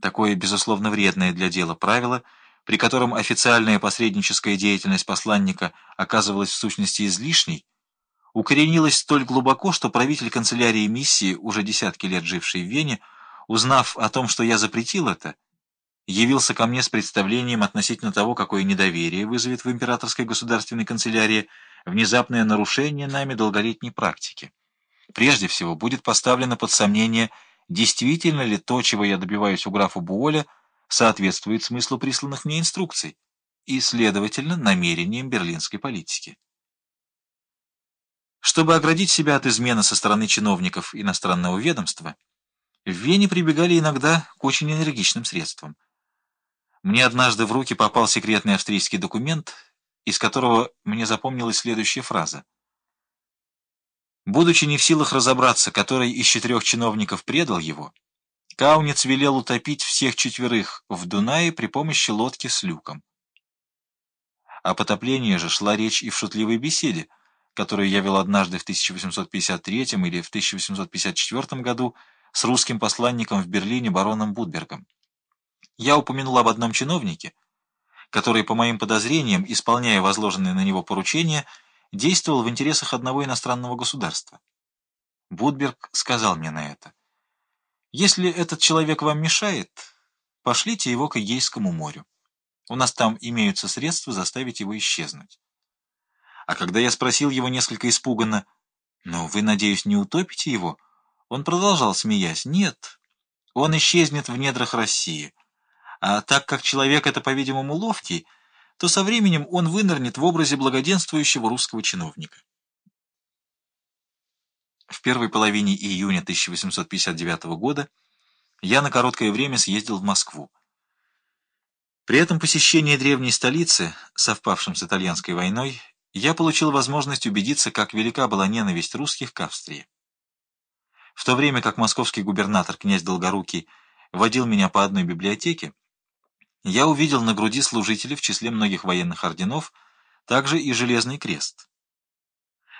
такое, безусловно, вредное для дела правило, при котором официальная посредническая деятельность посланника оказывалась в сущности излишней, укоренилось столь глубоко, что правитель канцелярии миссии, уже десятки лет живший в Вене, узнав о том, что я запретил это, явился ко мне с представлением относительно того, какое недоверие вызовет в императорской государственной канцелярии внезапное нарушение нами долголетней практики. Прежде всего будет поставлено под сомнение, действительно ли то, чего я добиваюсь у графа Буоля, соответствует смыслу присланных мне инструкций и, следовательно, намерениям берлинской политики. Чтобы оградить себя от измены со стороны чиновников иностранного ведомства, в Вене прибегали иногда к очень энергичным средствам. Мне однажды в руки попал секретный австрийский документ, из которого мне запомнилась следующая фраза. Будучи не в силах разобраться, который из четырех чиновников предал его, Кауниц велел утопить всех четверых в Дунае при помощи лодки с люком. О потоплении же шла речь и в шутливой беседе, которую я вел однажды в 1853 или в 1854 году с русским посланником в Берлине бароном Будбергом. Я упомянул об одном чиновнике, который, по моим подозрениям, исполняя возложенные на него поручения, действовал в интересах одного иностранного государства. Будберг сказал мне на это. «Если этот человек вам мешает, пошлите его к Эгейскому морю. У нас там имеются средства заставить его исчезнуть». А когда я спросил его несколько испуганно, «Но вы, надеюсь, не утопите его?» Он продолжал, смеясь, «Нет, он исчезнет в недрах России. А так как человек это, по-видимому, ловкий, то со временем он вынырнет в образе благоденствующего русского чиновника». В первой половине июня 1859 года я на короткое время съездил в Москву. При этом посещении древней столицы, совпавшем с итальянской войной, я получил возможность убедиться, как велика была ненависть русских к Австрии. В то время как московский губернатор князь Долгорукий водил меня по одной библиотеке, я увидел на груди служителей в числе многих военных орденов также и Железный крест.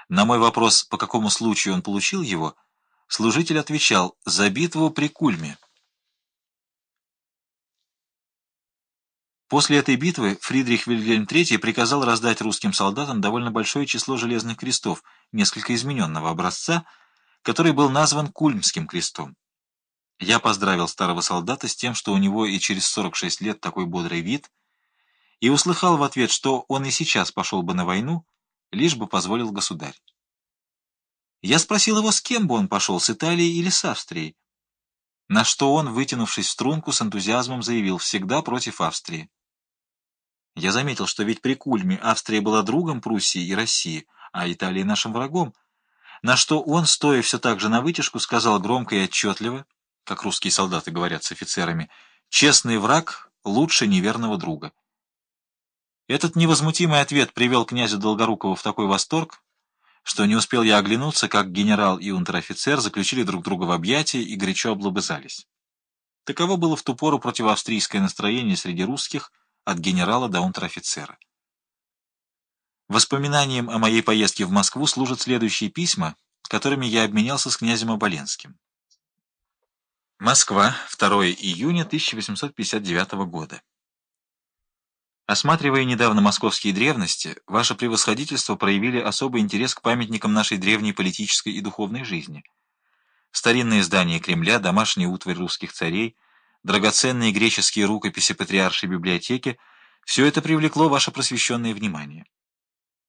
На мой вопрос, по какому случаю он получил его, служитель отвечал «За битву при Кульме». После этой битвы Фридрих Вильгельм III приказал раздать русским солдатам довольно большое число железных крестов, несколько измененного образца, который был назван Кульмским крестом. Я поздравил старого солдата с тем, что у него и через 46 лет такой бодрый вид, и услыхал в ответ, что он и сейчас пошел бы на войну, лишь бы позволил государь. Я спросил его, с кем бы он пошел, с Италией или с Австрией, на что он, вытянувшись в струнку, с энтузиазмом заявил «всегда против Австрии». Я заметил, что ведь при Кульме Австрия была другом Пруссии и России, а Италия нашим врагом, на что он, стоя все так же на вытяжку, сказал громко и отчетливо, как русские солдаты говорят с офицерами, «Честный враг лучше неверного друга». Этот невозмутимый ответ привел князя Долгорукова в такой восторг, что не успел я оглянуться, как генерал и унтер-офицер заключили друг друга в объятия и горячо облобызались. Таково было в ту пору противоавстрийское настроение среди русских, от генерала до унтер-офицера. Воспоминанием о моей поездке в Москву служат следующие письма, которыми я обменялся с князем Оболенским. Москва, 2 июня 1859 года. Осматривая недавно московские древности, ваше превосходительство проявили особый интерес к памятникам нашей древней политической и духовной жизни. Старинные здания Кремля, домашний утварь русских царей — драгоценные греческие рукописи патриаршей библиотеки — все это привлекло ваше просвещенное внимание.